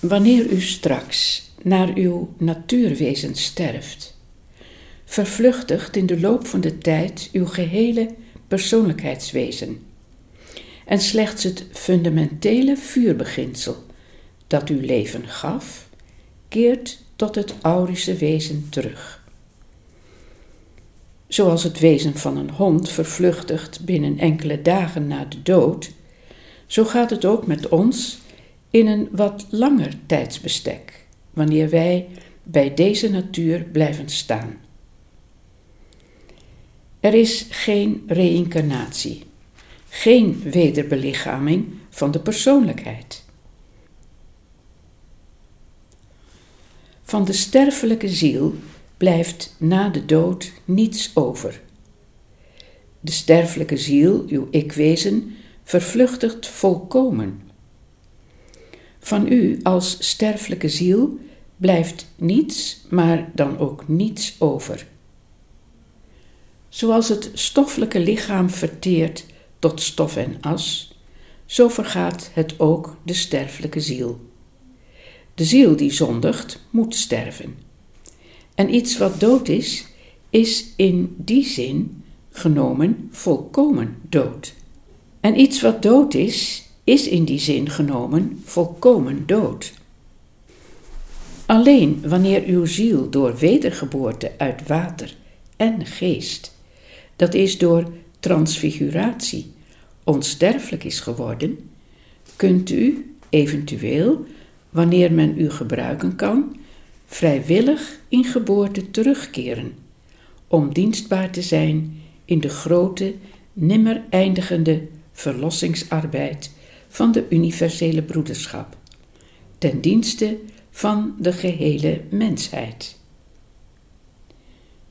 Wanneer u straks naar uw natuurwezen sterft, vervluchtigt in de loop van de tijd uw gehele persoonlijkheidswezen en slechts het fundamentele vuurbeginsel dat uw leven gaf, keert tot het aurische wezen terug. Zoals het wezen van een hond vervluchtigt binnen enkele dagen na de dood, zo gaat het ook met ons in een wat langer tijdsbestek, wanneer wij bij deze natuur blijven staan. Er is geen reïncarnatie, geen wederbelichaming van de persoonlijkheid. Van de sterfelijke ziel blijft na de dood niets over. De sterfelijke ziel, uw ikwezen, vervluchtigt volkomen. Van u als sterfelijke ziel blijft niets, maar dan ook niets over. Zoals het stoffelijke lichaam verteert tot stof en as, zo vergaat het ook de sterfelijke ziel. De ziel die zondigt, moet sterven. En iets wat dood is, is in die zin genomen volkomen dood. En iets wat dood is, is in die zin genomen volkomen dood. Alleen wanneer uw ziel door wedergeboorte uit water en geest, dat is door transfiguratie, onsterfelijk is geworden, kunt u eventueel wanneer men u gebruiken kan, vrijwillig in geboorte terugkeren, om dienstbaar te zijn in de grote, nimmer eindigende verlossingsarbeid van de universele broederschap, ten dienste van de gehele mensheid.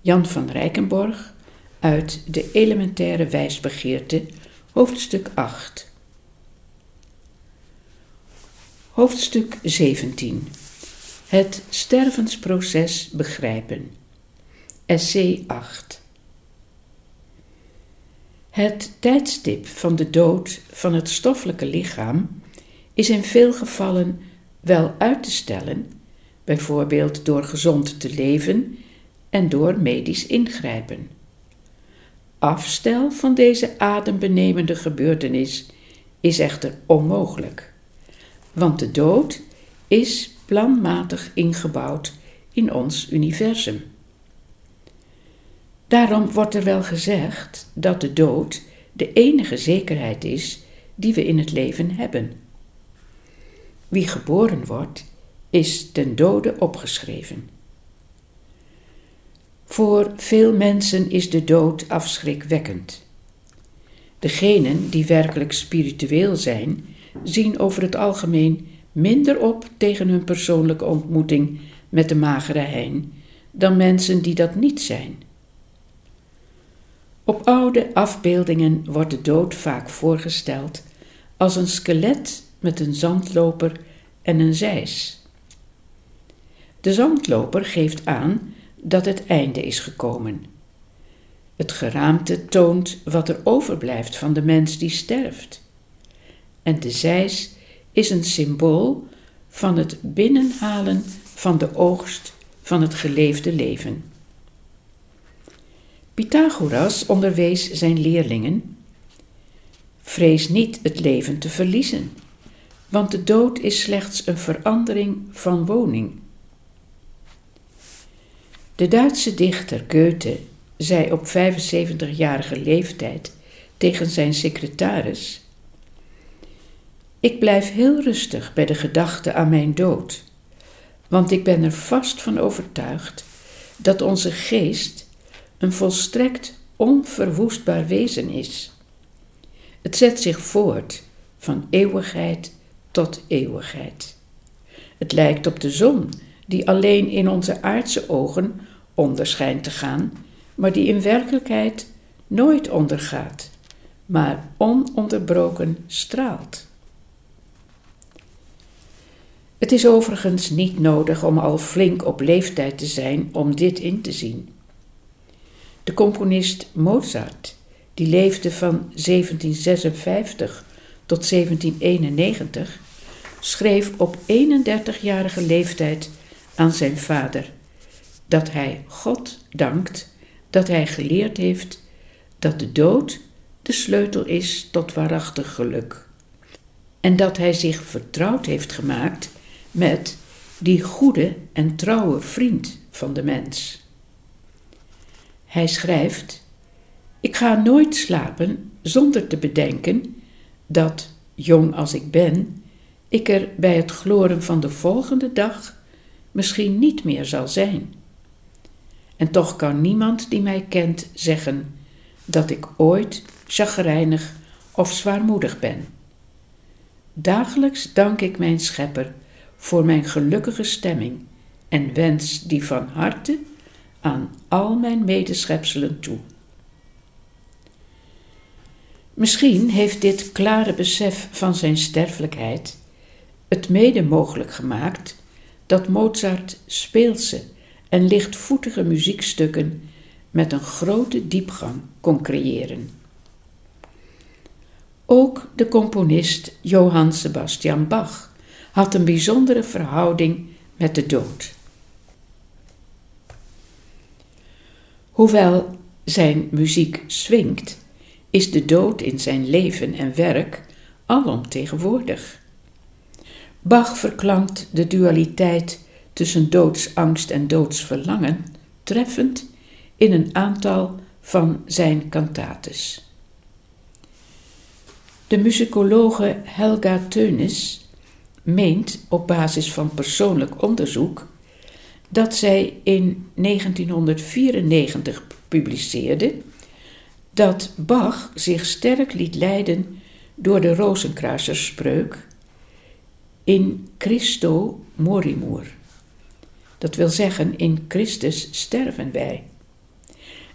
Jan van Rijkenborg uit De Elementaire Wijsbegeerte, hoofdstuk 8. Hoofdstuk 17 Het stervensproces begrijpen. Essay 8 Het tijdstip van de dood van het stoffelijke lichaam is in veel gevallen wel uit te stellen, bijvoorbeeld door gezond te leven en door medisch ingrijpen. Afstel van deze adembenemende gebeurtenis is echter onmogelijk want de dood is planmatig ingebouwd in ons universum. Daarom wordt er wel gezegd dat de dood de enige zekerheid is die we in het leven hebben. Wie geboren wordt, is ten dode opgeschreven. Voor veel mensen is de dood afschrikwekkend. Degenen die werkelijk spiritueel zijn, zien over het algemeen minder op tegen hun persoonlijke ontmoeting met de magere hein dan mensen die dat niet zijn. Op oude afbeeldingen wordt de dood vaak voorgesteld als een skelet met een zandloper en een zeis. De zandloper geeft aan dat het einde is gekomen. Het geraamte toont wat er overblijft van de mens die sterft en de zeis is een symbool van het binnenhalen van de oogst van het geleefde leven. Pythagoras onderwees zijn leerlingen: Vrees niet het leven te verliezen, want de dood is slechts een verandering van woning. De Duitse dichter Goethe zei op 75-jarige leeftijd tegen zijn secretaris ik blijf heel rustig bij de gedachte aan mijn dood, want ik ben er vast van overtuigd dat onze geest een volstrekt onverwoestbaar wezen is. Het zet zich voort van eeuwigheid tot eeuwigheid. Het lijkt op de zon, die alleen in onze aardse ogen onderschijnt te gaan, maar die in werkelijkheid nooit ondergaat, maar ononderbroken straalt. Het is overigens niet nodig om al flink op leeftijd te zijn om dit in te zien. De componist Mozart, die leefde van 1756 tot 1791, schreef op 31-jarige leeftijd aan zijn vader dat hij God dankt dat hij geleerd heeft dat de dood de sleutel is tot waarachtig geluk. En dat hij zich vertrouwd heeft gemaakt met die goede en trouwe vriend van de mens. Hij schrijft: Ik ga nooit slapen zonder te bedenken dat, jong als ik ben, ik er bij het gloren van de volgende dag misschien niet meer zal zijn. En toch kan niemand die mij kent zeggen dat ik ooit chagrijnig of zwaarmoedig ben. Dagelijks dank ik mijn schepper voor mijn gelukkige stemming en wens die van harte aan al mijn medeschepselen toe. Misschien heeft dit klare besef van zijn sterfelijkheid het mede mogelijk gemaakt dat Mozart speelse en lichtvoetige muziekstukken met een grote diepgang kon creëren. Ook de componist Johann Sebastian Bach had een bijzondere verhouding met de dood. Hoewel zijn muziek swingt, is de dood in zijn leven en werk alomtegenwoordig. Bach verklankt de dualiteit tussen doodsangst en doodsverlangen treffend in een aantal van zijn cantates. De muzikologe Helga Teunis meent op basis van persoonlijk onderzoek dat zij in 1994 publiceerde dat Bach zich sterk liet leiden door de Rozenkruiserspreuk in Christo morimur. Dat wil zeggen, in Christus sterven wij.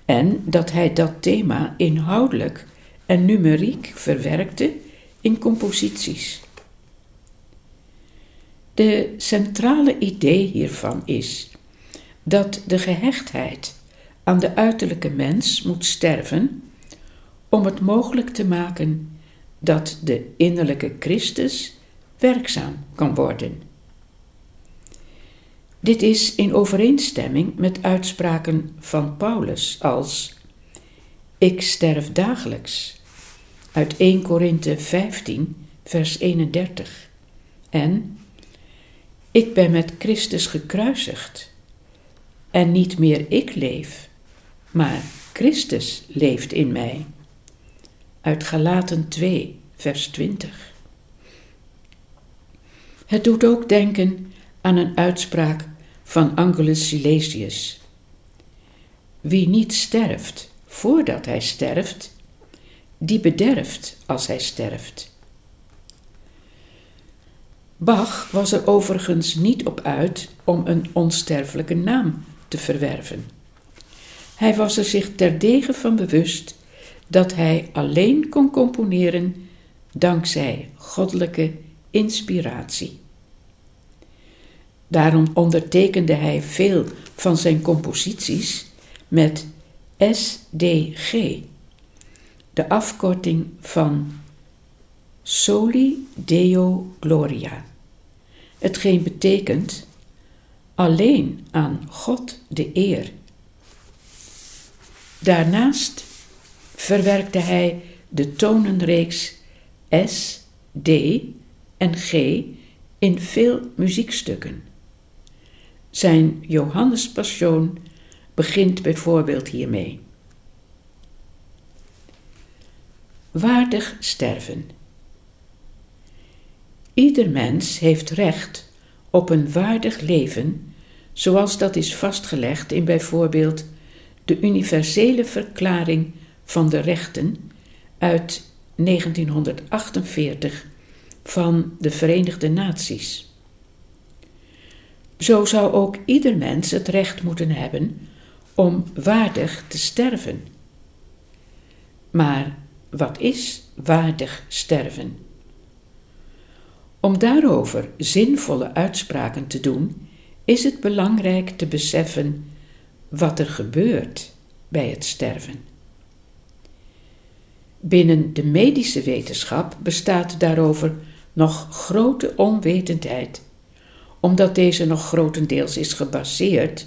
En dat hij dat thema inhoudelijk en numeriek verwerkte in composities. De centrale idee hiervan is dat de gehechtheid aan de uiterlijke mens moet sterven om het mogelijk te maken dat de innerlijke Christus werkzaam kan worden. Dit is in overeenstemming met uitspraken van Paulus als Ik sterf dagelijks uit 1 Korinthe 15 vers 31 en Ik ben met Christus gekruisigd en niet meer ik leef, maar Christus leeft in mij. Uit Galaten 2 vers 20. Het doet ook denken aan een uitspraak van Angelus Silesius. Wie niet sterft voordat hij sterft, die bederft als hij sterft. Bach was er overigens niet op uit om een onsterfelijke naam te verwerven. Hij was er zich terdege van bewust dat hij alleen kon componeren dankzij goddelijke inspiratie. Daarom ondertekende hij veel van zijn composities met SDG, de afkorting van Soli Deo Gloria, hetgeen betekent alleen aan God de eer. Daarnaast verwerkte hij de tonenreeks S, D en G in veel muziekstukken. Zijn Johannespassion begint bijvoorbeeld hiermee. Waardig sterven. Ieder mens heeft recht op een waardig leven, zoals dat is vastgelegd in bijvoorbeeld de Universele Verklaring van de Rechten uit 1948 van de Verenigde Naties. Zo zou ook ieder mens het recht moeten hebben om waardig te sterven. Maar wat is waardig sterven? Om daarover zinvolle uitspraken te doen, is het belangrijk te beseffen wat er gebeurt bij het sterven. Binnen de medische wetenschap bestaat daarover nog grote onwetendheid, omdat deze nog grotendeels is gebaseerd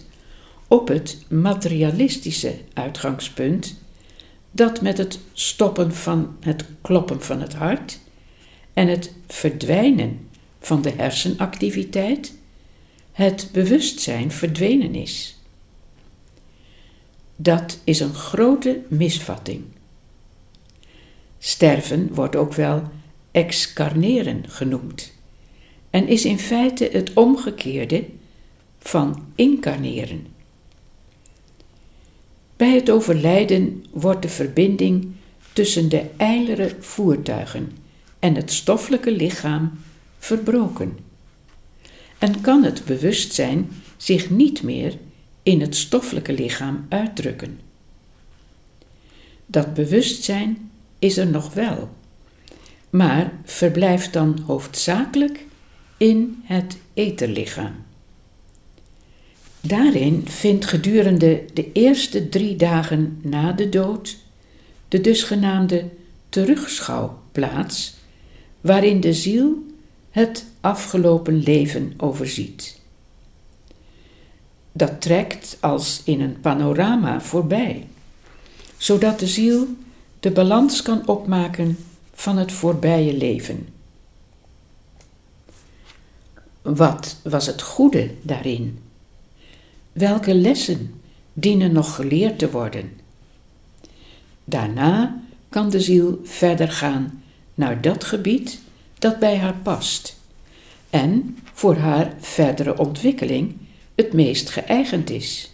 op het materialistische uitgangspunt dat met het stoppen van het kloppen van het hart en het verdwijnen van de hersenactiviteit het bewustzijn verdwenen is. Dat is een grote misvatting. Sterven wordt ook wel excarneren genoemd en is in feite het omgekeerde van incarneren. Bij het overlijden wordt de verbinding tussen de ijlere voertuigen en het stoffelijke lichaam verbroken. En kan het bewustzijn zich niet meer in het stoffelijke lichaam uitdrukken. Dat bewustzijn is er nog wel, maar verblijft dan hoofdzakelijk in het etherlichaam. Daarin vindt gedurende de eerste drie dagen na de dood de dusgenaamde terugschouw plaats, waarin de ziel het afgelopen leven overziet. Dat trekt als in een panorama voorbij, zodat de ziel de balans kan opmaken van het voorbije leven. Wat was het goede daarin? Welke lessen dienen nog geleerd te worden? Daarna kan de ziel verder gaan naar dat gebied dat bij haar past en voor haar verdere ontwikkeling het meest geëigend is.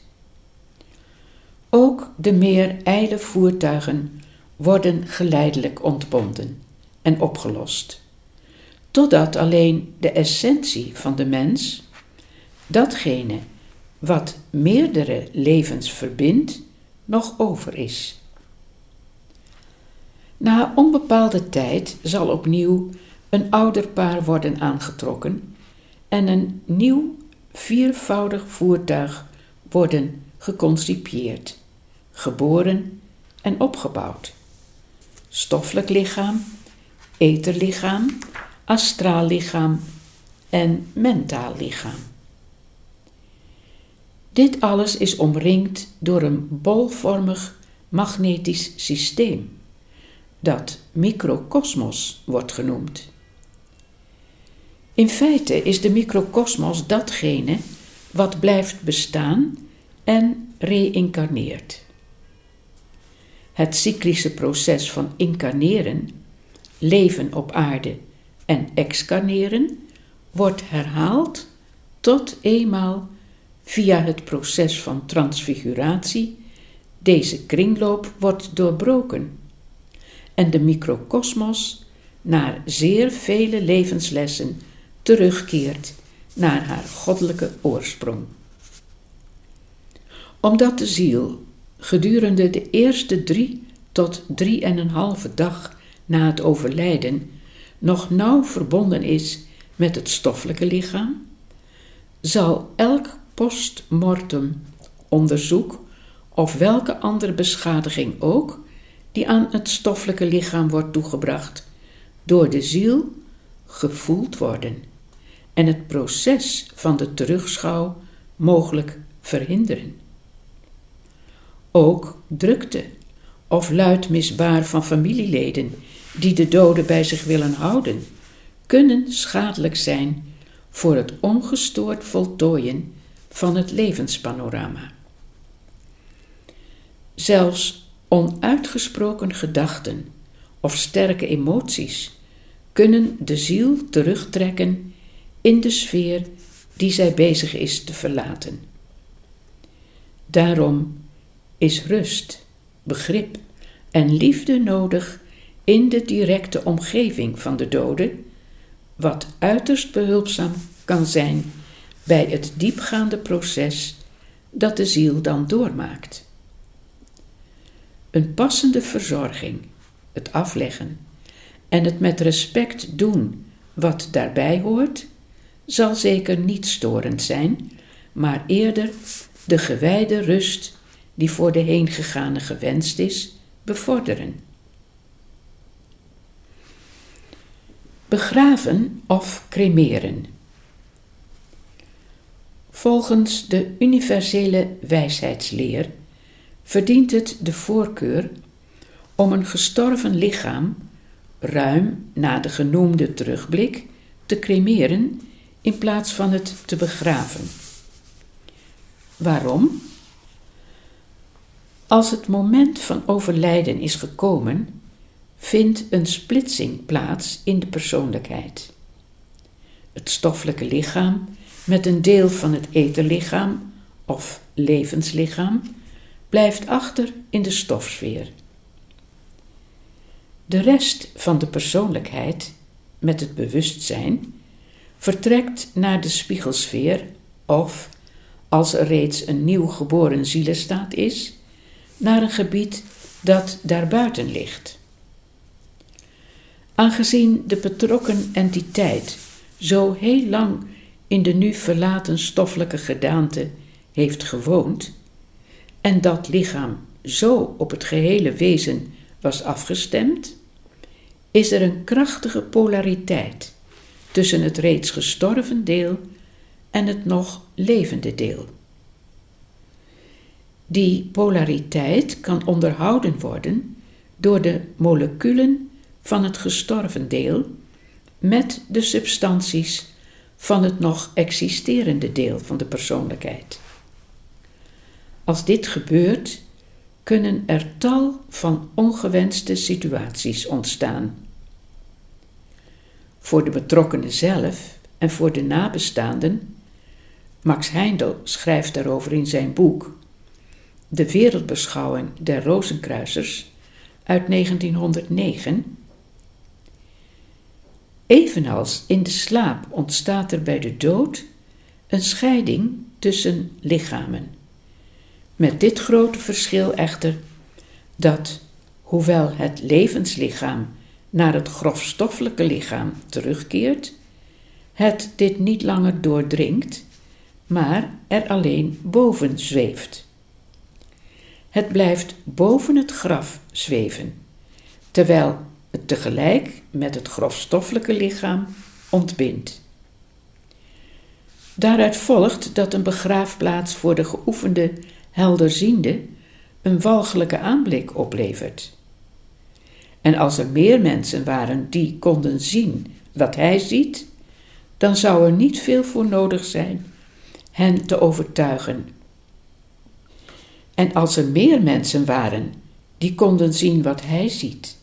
Ook de meer ijle voertuigen worden geleidelijk ontbonden en opgelost, totdat alleen de essentie van de mens, datgene wat meerdere levens verbindt, nog over is. Na onbepaalde tijd zal opnieuw een ouderpaar worden aangetrokken en een nieuw viervoudig voertuig worden geconcipieerd, geboren en opgebouwd. Stoffelijk lichaam, etherlichaam, astraal lichaam en mentaal lichaam. Dit alles is omringd door een bolvormig magnetisch systeem, dat microcosmos wordt genoemd. In feite is de microcosmos datgene wat blijft bestaan en reïncarneert. Het cyclische proces van incarneren, leven op aarde en excarneren wordt herhaald tot eenmaal via het proces van transfiguratie deze kringloop wordt doorbroken en de microcosmos naar zeer vele levenslessen terugkeert naar haar goddelijke oorsprong. Omdat de ziel gedurende de eerste drie tot drie en een halve dag na het overlijden nog nauw verbonden is met het stoffelijke lichaam, zal elk postmortem onderzoek of welke andere beschadiging ook die aan het stoffelijke lichaam wordt toegebracht, door de ziel gevoeld worden en het proces van de terugschouw mogelijk verhinderen. Ook drukte of luid misbaar van familieleden die de doden bij zich willen houden, kunnen schadelijk zijn voor het ongestoord voltooien van het levenspanorama. Zelfs onuitgesproken gedachten of sterke emoties kunnen de ziel terugtrekken in de sfeer die zij bezig is te verlaten. Daarom is rust, begrip en liefde nodig in de directe omgeving van de dode, wat uiterst behulpzaam kan zijn bij het diepgaande proces dat de ziel dan doormaakt. Een passende verzorging, het afleggen en het met respect doen wat daarbij hoort, zal zeker niet storend zijn, maar eerder de gewijde rust die voor de heengegane gewenst is, bevorderen. Begraven of cremeren. Volgens de universele wijsheidsleer verdient het de voorkeur om een gestorven lichaam ruim na de genoemde terugblik te cremeren in plaats van het te begraven. Waarom? Als het moment van overlijden is gekomen, vindt een splitsing plaats in de persoonlijkheid. Het stoffelijke lichaam met een deel van het etherlichaam of levenslichaam blijft achter in de stofsfeer. De rest van de persoonlijkheid met het bewustzijn vertrekt naar de spiegelsfeer of, als er reeds een nieuw geboren zielenstaat is, naar een gebied dat daarbuiten ligt. Aangezien de betrokken entiteit zo heel lang in de nu verlaten stoffelijke gedaante heeft gewoond en dat lichaam zo op het gehele wezen was afgestemd, is er een krachtige polariteit tussen het reeds gestorven deel en het nog levende deel. Die polariteit kan onderhouden worden door de moleculen van het gestorven deel met de substanties van het nog existerende deel van de persoonlijkheid. Als dit gebeurt, kunnen er tal van ongewenste situaties ontstaan. Voor de betrokkenen zelf en voor de nabestaanden, Max Heindel schrijft daarover in zijn boek De wereldbeschouwing der Rozenkruisers uit 1909. Evenals in de slaap ontstaat er bij de dood een scheiding tussen lichamen. Met dit grote verschil echter dat, hoewel het levenslichaam naar het grofstoffelijke lichaam terugkeert, het dit niet langer doordringt, maar er alleen boven zweeft. Het blijft boven het graf zweven, terwijl het tegelijk met het grofstoffelijke lichaam ontbindt. Daaruit volgt dat een begraafplaats voor de geoefende helderziende een walgelijke aanblik oplevert. En als er meer mensen waren die konden zien wat hij ziet, dan zou er niet veel voor nodig zijn hen te overtuigen. En als er meer mensen waren die konden zien wat hij ziet,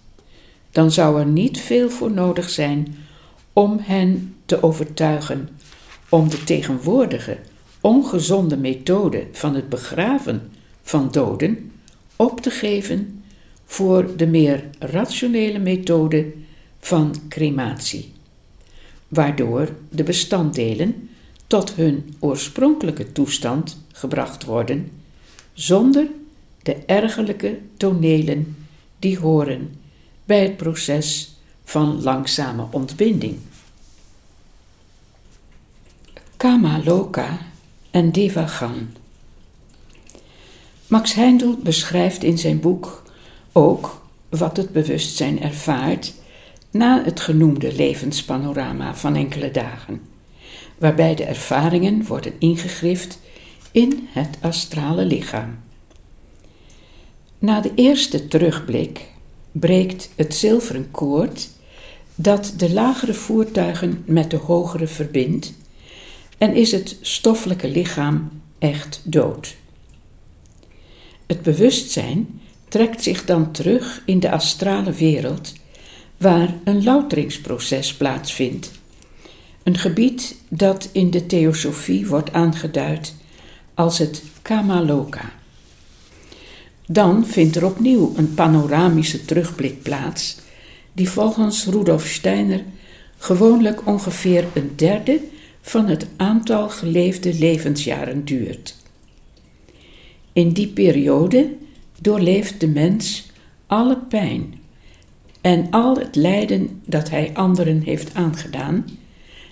dan zou er niet veel voor nodig zijn om hen te overtuigen om de tegenwoordige ongezonde methode van het begraven van doden op te geven voor de meer rationele methode van crematie, waardoor de bestanddelen tot hun oorspronkelijke toestand gebracht worden, zonder de ergerlijke tonelen die horen bij het proces van langzame ontbinding. Kama Loka en Devagan. Max Heindel beschrijft in zijn boek ook wat het bewustzijn ervaart na het genoemde levenspanorama van enkele dagen, waarbij de ervaringen worden ingegrift in het astrale lichaam. Na de eerste terugblik breekt het zilveren koord dat de lagere voertuigen met de hogere verbindt en is het stoffelijke lichaam echt dood. Het bewustzijn trekt zich dan terug in de astrale wereld, waar een louteringsproces plaatsvindt. Een gebied dat in de theosofie wordt aangeduid als het Kamaloka. Dan vindt er opnieuw een panoramische terugblik plaats, die volgens Rudolf Steiner gewoonlijk ongeveer een derde van het aantal geleefde levensjaren duurt. In die periode doorleeft de mens alle pijn en al het lijden dat hij anderen heeft aangedaan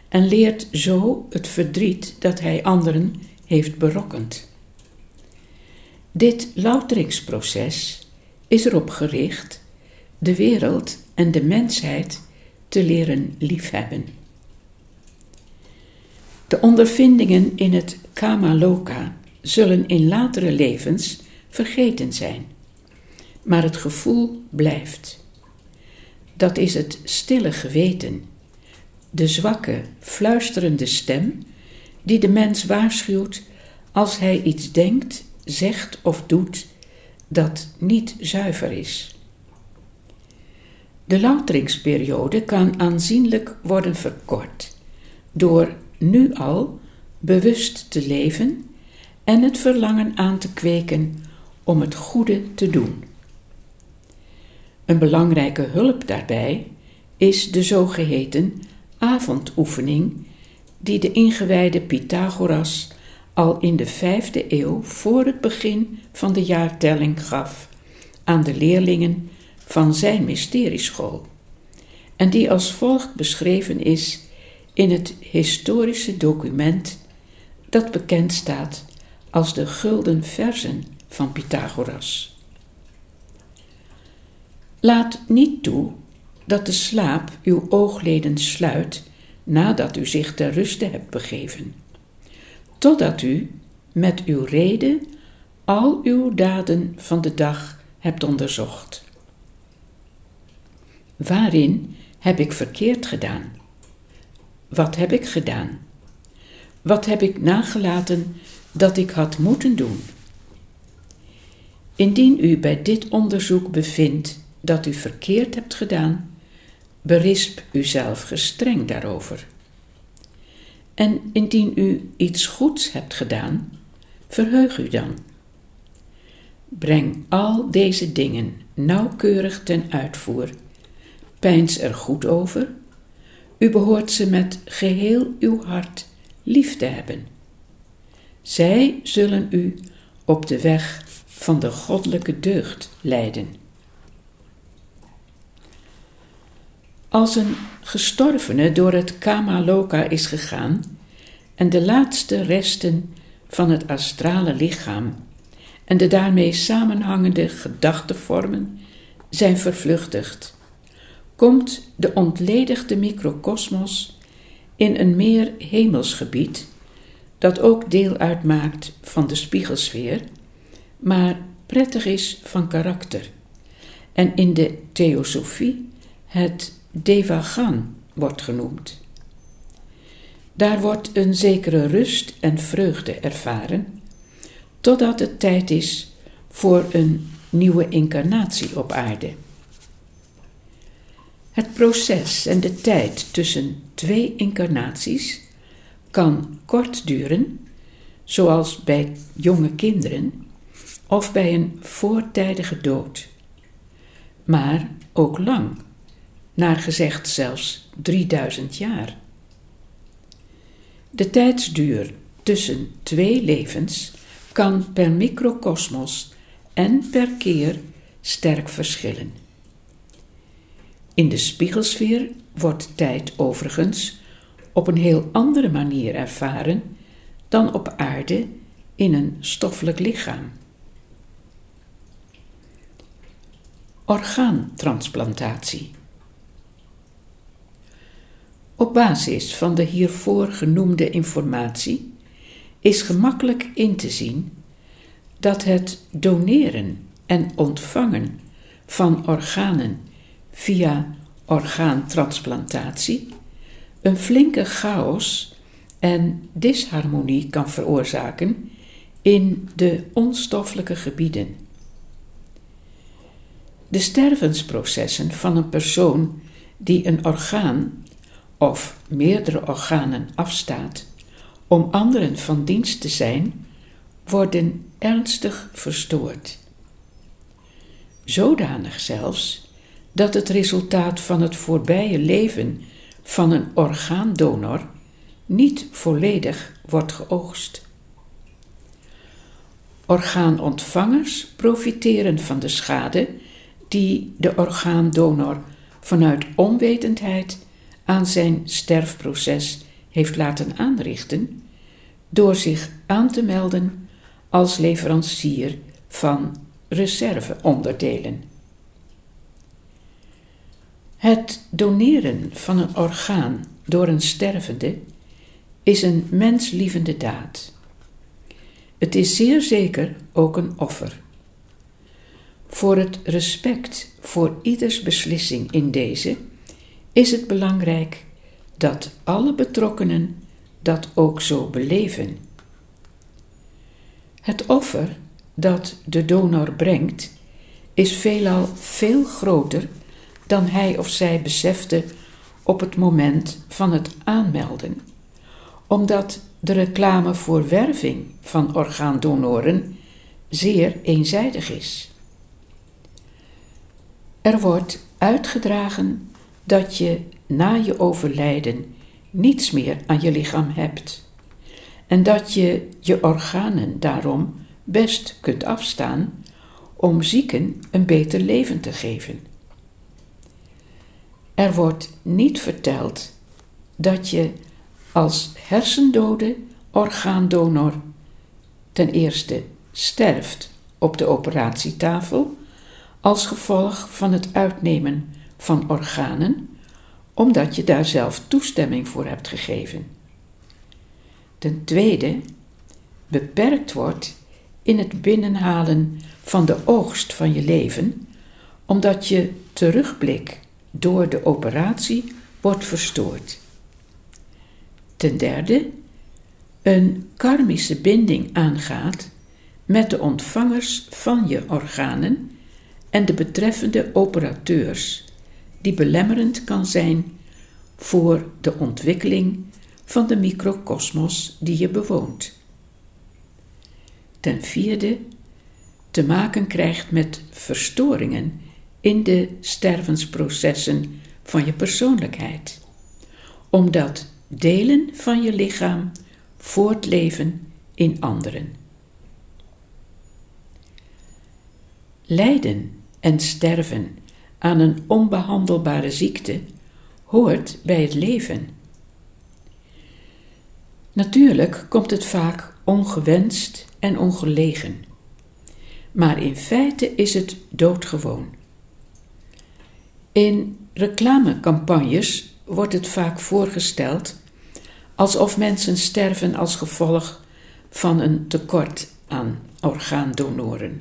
en leert zo het verdriet dat hij anderen heeft berokkend. Dit louteringsproces is erop gericht de wereld en de mensheid te leren liefhebben. De ondervindingen in het Kamaloka zullen in latere levens vergeten zijn, maar het gevoel blijft. Dat is het stille geweten, de zwakke, fluisterende stem die de mens waarschuwt als hij iets denkt, zegt of doet dat niet zuiver is. De louteringsperiode kan aanzienlijk worden verkort door nu al bewust te leven en het verlangen aan te kweken om het goede te doen. Een belangrijke hulp daarbij is de zogeheten avondoefening die de ingewijde Pythagoras al in de vijfde eeuw voor het begin van de jaartelling gaf aan de leerlingen van zijn mysterieschool en die als volgt beschreven is in het historische document dat bekend staat als de gulden verzen van Pythagoras. Laat niet toe dat de slaap uw oogleden sluit nadat u zich ter ruste hebt begeven, totdat u met uw reden al uw daden van de dag hebt onderzocht. Waarin heb ik verkeerd gedaan? Wat heb ik gedaan? Wat heb ik nagelaten dat ik had moeten doen? Indien u bij dit onderzoek bevindt dat u verkeerd hebt gedaan, berisp uzelf gestreng daarover. En indien u iets goeds hebt gedaan, verheug u dan. Breng al deze dingen nauwkeurig ten uitvoer. Pijns er goed over. U behoort ze met geheel uw hart lief te hebben. Zij zullen u op de weg van de goddelijke deugd leiden. Als een gestorvene door het Kamaloka is gegaan en de laatste resten van het astrale lichaam en de daarmee samenhangende gedachtevormen zijn vervluchtigd, komt de ontledigde microcosmos in een meer hemelsgebied, dat ook deel uitmaakt van de spiegelsfeer, maar prettig is van karakter en in de theosofie het Devagan wordt genoemd. Daar wordt een zekere rust en vreugde ervaren, totdat het tijd is voor een nieuwe incarnatie op aarde. Het proces en de tijd tussen twee incarnaties kan kort duren, zoals bij jonge kinderen, of bij een voortijdige dood, maar ook lang naar gezegd zelfs 3000 jaar. De tijdsduur tussen twee levens kan per microcosmos en per keer sterk verschillen. In de spiegelsfeer wordt tijd overigens op een heel andere manier ervaren dan op aarde in een stoffelijk lichaam. Orgaantransplantatie. Op basis van de hiervoor genoemde informatie is gemakkelijk in te zien dat het doneren en ontvangen van organen via orgaantransplantatie een flinke chaos en disharmonie kan veroorzaken in de onstoffelijke gebieden. De stervensprocessen van een persoon die een orgaan of meerdere organen afstaat om anderen van dienst te zijn, worden ernstig verstoord. Zodanig zelfs dat het resultaat van het voorbije leven van een orgaandonor niet volledig wordt geoogst. Orgaanontvangers profiteren van de schade die de orgaandonor vanuit onwetendheid aan zijn sterfproces heeft laten aanrichten door zich aan te melden als leverancier van reserveonderdelen. Het doneren van een orgaan door een stervende is een menslievende daad. Het is zeer zeker ook een offer. Voor het respect voor ieders beslissing in deze is het belangrijk dat alle betrokkenen dat ook zo beleven. Het offer dat de donor brengt is veelal veel groter dan hij of zij besefte op het moment van het aanmelden, omdat de reclame voor werving van orgaandonoren zeer eenzijdig is. Er wordt uitgedragen dat je na je overlijden niets meer aan je lichaam hebt en dat je je organen daarom best kunt afstaan om zieken een beter leven te geven. Er wordt niet verteld dat je als hersendode orgaandonor ten eerste sterft op de operatietafel als gevolg van het uitnemen van organen, omdat je daar zelf toestemming voor hebt gegeven. Ten tweede beperkt wordt in het binnenhalen van de oogst van je leven, omdat je terugblik door de operatie wordt verstoord. Ten derde, een karmische binding aangaat met de ontvangers van je organen en de betreffende operateurs, die belemmerend kan zijn voor de ontwikkeling van de microcosmos die je bewoont. Ten vierde, te maken krijgt met verstoringen in de stervensprocessen van je persoonlijkheid, omdat delen van je lichaam voortleven in anderen. Lijden en sterven aan een onbehandelbare ziekte hoort bij het leven. Natuurlijk komt het vaak ongewenst en ongelegen, maar in feite is het doodgewoon. In reclamecampagnes wordt het vaak voorgesteld alsof mensen sterven als gevolg van een tekort aan orgaandonoren.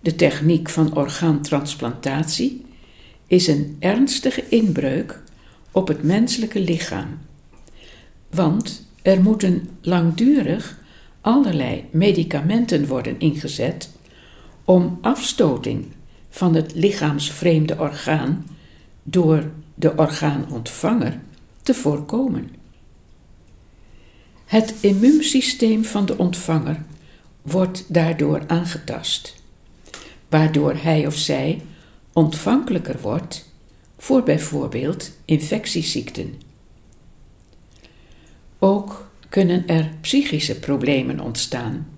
De techniek van orgaantransplantatie is een ernstige inbreuk op het menselijke lichaam, want er moeten langdurig allerlei medicamenten worden ingezet om afstoting van het lichaamsvreemde orgaan door de orgaanontvanger te voorkomen. Het immuunsysteem van de ontvanger wordt daardoor aangetast, waardoor hij of zij ontvankelijker wordt voor bijvoorbeeld infectieziekten. Ook kunnen er psychische problemen ontstaan,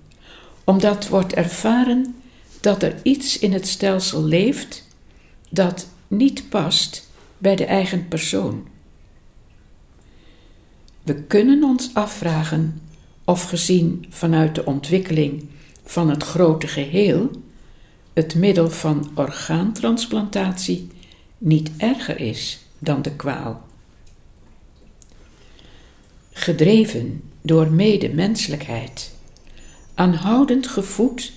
omdat wordt ervaren dat er iets in het stelsel leeft dat niet past bij de eigen persoon. We kunnen ons afvragen of gezien vanuit de ontwikkeling van het grote geheel het middel van orgaantransplantatie niet erger is dan de kwaal. Gedreven door medemenselijkheid, aanhoudend gevoed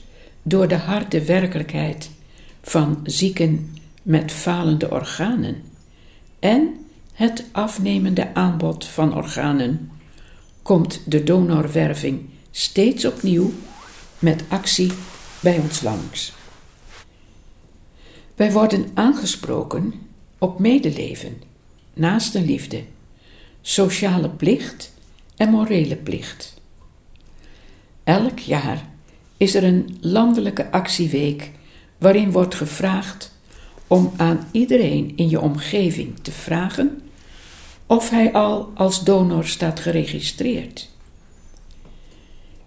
door de harde werkelijkheid van zieken met falende organen en het afnemende aanbod van organen, komt de donorwerving steeds opnieuw met actie bij ons langs. Wij worden aangesproken op medeleven, liefde, sociale plicht en morele plicht. Elk jaar is er een landelijke actieweek waarin wordt gevraagd om aan iedereen in je omgeving te vragen of hij al als donor staat geregistreerd.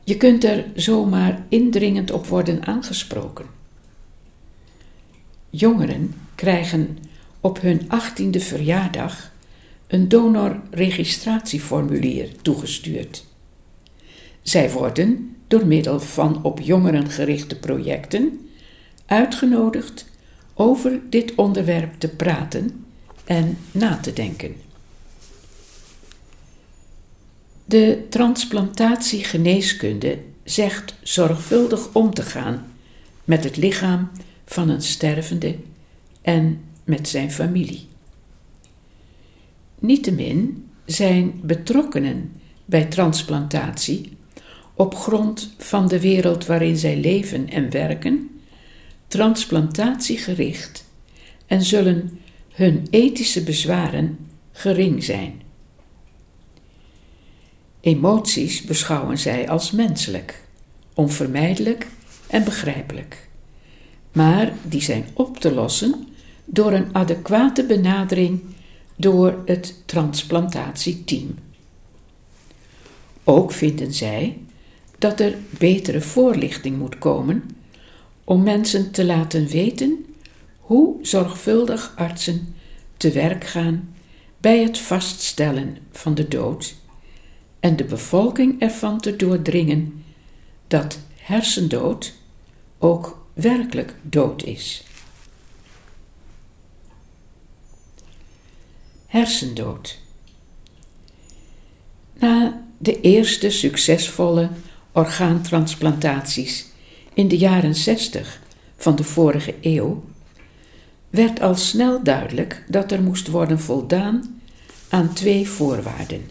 Je kunt er zomaar indringend op worden aangesproken. Jongeren krijgen op hun achttiende verjaardag een donorregistratieformulier toegestuurd. Zij worden door middel van op jongeren gerichte projecten uitgenodigd over dit onderwerp te praten en na te denken. De transplantatiegeneeskunde zegt zorgvuldig om te gaan met het lichaam van een stervende en met zijn familie. Niettemin zijn betrokkenen bij transplantatie op grond van de wereld waarin zij leven en werken, transplantatiegericht en zullen hun ethische bezwaren gering zijn. Emoties beschouwen zij als menselijk, onvermijdelijk en begrijpelijk, maar die zijn op te lossen door een adequate benadering door het transplantatieteam. Ook vinden zij dat er betere voorlichting moet komen om mensen te laten weten hoe zorgvuldig artsen te werk gaan bij het vaststellen van de dood en de bevolking ervan te doordringen dat hersendood ook werkelijk dood is. Hersendood. Na de eerste succesvolle orgaantransplantaties in de jaren 60 van de vorige eeuw werd al snel duidelijk dat er moest worden voldaan aan twee voorwaarden.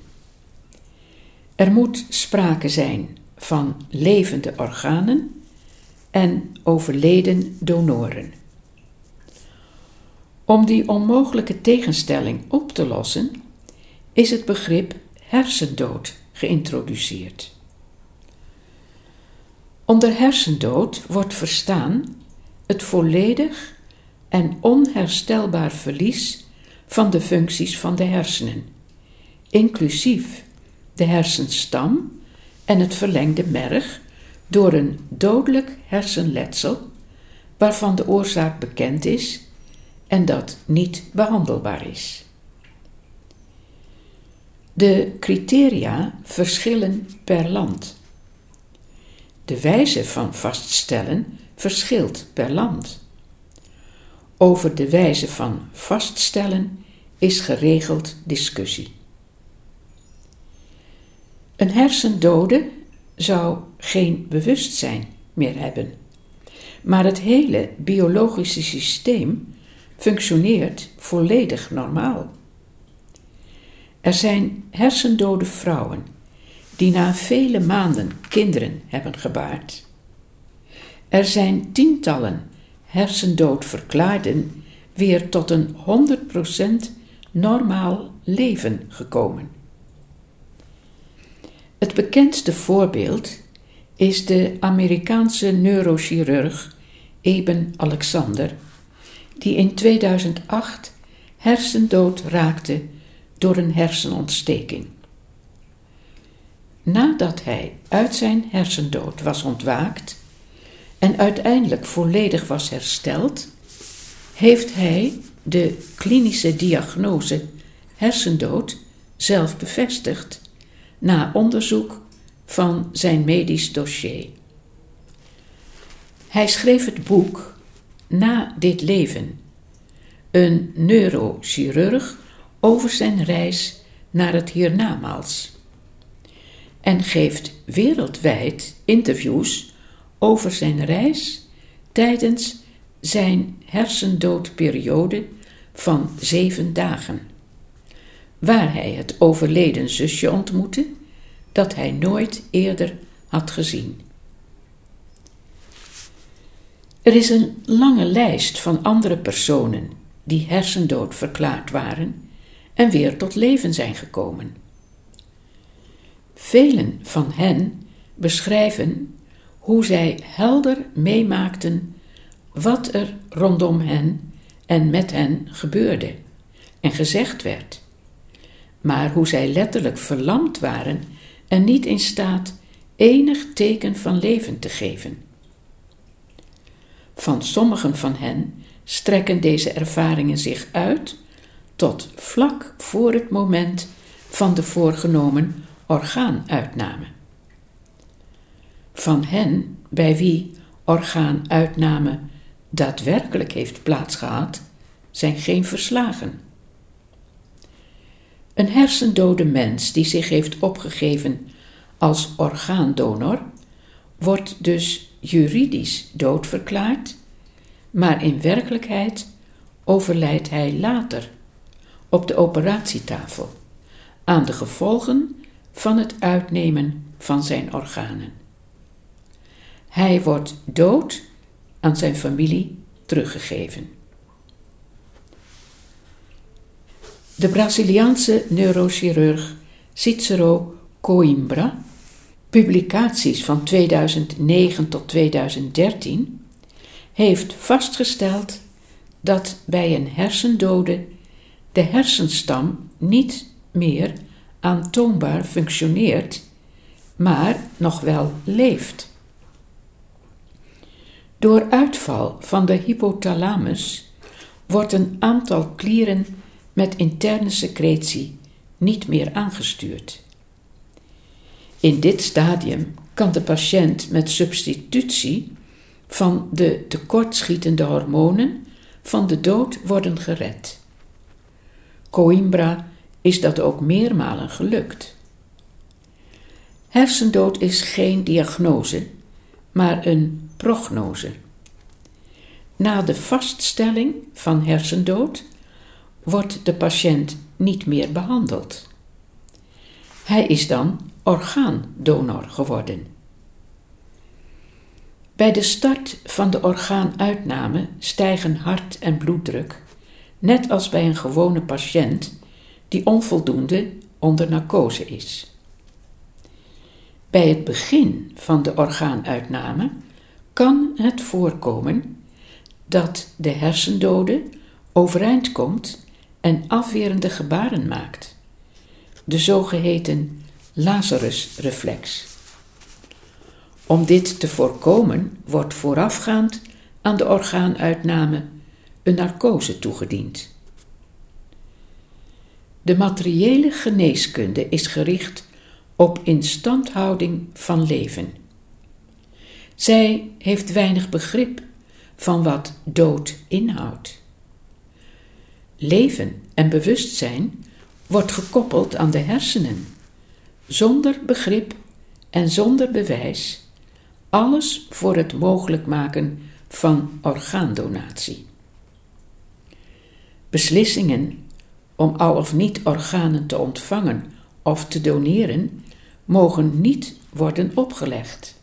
Er moet sprake zijn van levende organen en overleden donoren. Om die onmogelijke tegenstelling op te lossen, is het begrip hersendood geïntroduceerd. Onder hersendood wordt verstaan het volledig en onherstelbaar verlies van de functies van de hersenen, inclusief de hersenstam en het verlengde merg door een dodelijk hersenletsel waarvan de oorzaak bekend is en dat niet behandelbaar is. De criteria verschillen per land. De wijze van vaststellen verschilt per land. Over de wijze van vaststellen is geregeld discussie. Een hersendode zou geen bewustzijn meer hebben, maar het hele biologische systeem functioneert volledig normaal. Er zijn hersendode vrouwen die na vele maanden kinderen hebben gebaard. Er zijn tientallen hersendood verklaarden weer tot een 100% normaal leven gekomen. Het bekendste voorbeeld is de Amerikaanse neurochirurg Eben Alexander, die in 2008 hersendood raakte door een hersenontsteking. Nadat hij uit zijn hersendood was ontwaakt en uiteindelijk volledig was hersteld, heeft hij de klinische diagnose hersendood zelf bevestigd na onderzoek van zijn medisch dossier. Hij schreef het boek Na dit leven, een neurochirurg over zijn reis naar het hiernamaals en geeft wereldwijd interviews over zijn reis tijdens zijn hersendoodperiode van zeven dagen, waar hij het overleden zusje ontmoette dat hij nooit eerder had gezien. Er is een lange lijst van andere personen die hersendood verklaard waren en weer tot leven zijn gekomen. Velen van hen beschrijven hoe zij helder meemaakten wat er rondom hen en met hen gebeurde en gezegd werd, maar hoe zij letterlijk verlamd waren en niet in staat enig teken van leven te geven. Van sommigen van hen strekken deze ervaringen zich uit tot vlak voor het moment van de voorgenomen orgaanuitname. Van hen bij wie orgaanuitname daadwerkelijk heeft plaatsgehad, zijn geen verslagen. Een hersendode mens die zich heeft opgegeven als orgaandonor, wordt dus juridisch doodverklaard, maar in werkelijkheid overlijdt hij later op de operatietafel aan de gevolgen van het uitnemen van zijn organen. Hij wordt dood aan zijn familie teruggegeven. De Braziliaanse neurochirurg Cicero Coimbra, publicaties van 2009 tot 2013, heeft vastgesteld dat bij een hersendode de hersenstam niet meer aantoonbaar functioneert, maar nog wel leeft. Door uitval van de hypothalamus wordt een aantal klieren met interne secretie niet meer aangestuurd. In dit stadium kan de patiënt met substitutie van de tekortschietende hormonen van de dood worden gered. Coimbra is dat ook meermalen gelukt. Hersendood is geen diagnose, maar een prognose. Na de vaststelling van hersendood wordt de patiënt niet meer behandeld. Hij is dan orgaandonor geworden. Bij de start van de orgaanuitname stijgen hart en bloeddruk, net als bij een gewone patiënt die onvoldoende onder narcose is. Bij het begin van de orgaanuitname kan het voorkomen dat de hersendode overeind komt en afwerende gebaren maakt, de zogeheten Lazarus-reflex. Om dit te voorkomen wordt voorafgaand aan de orgaanuitname een narcose toegediend. De materiële geneeskunde is gericht op instandhouding van leven. Zij heeft weinig begrip van wat dood inhoudt. Leven en bewustzijn wordt gekoppeld aan de hersenen, zonder begrip en zonder bewijs, alles voor het mogelijk maken van orgaandonatie. Beslissingen om al of niet organen te ontvangen of te doneren mogen niet worden opgelegd.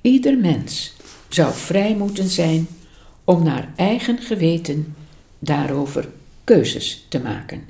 Ieder mens zou vrij moeten zijn om naar eigen geweten daarover keuzes te maken.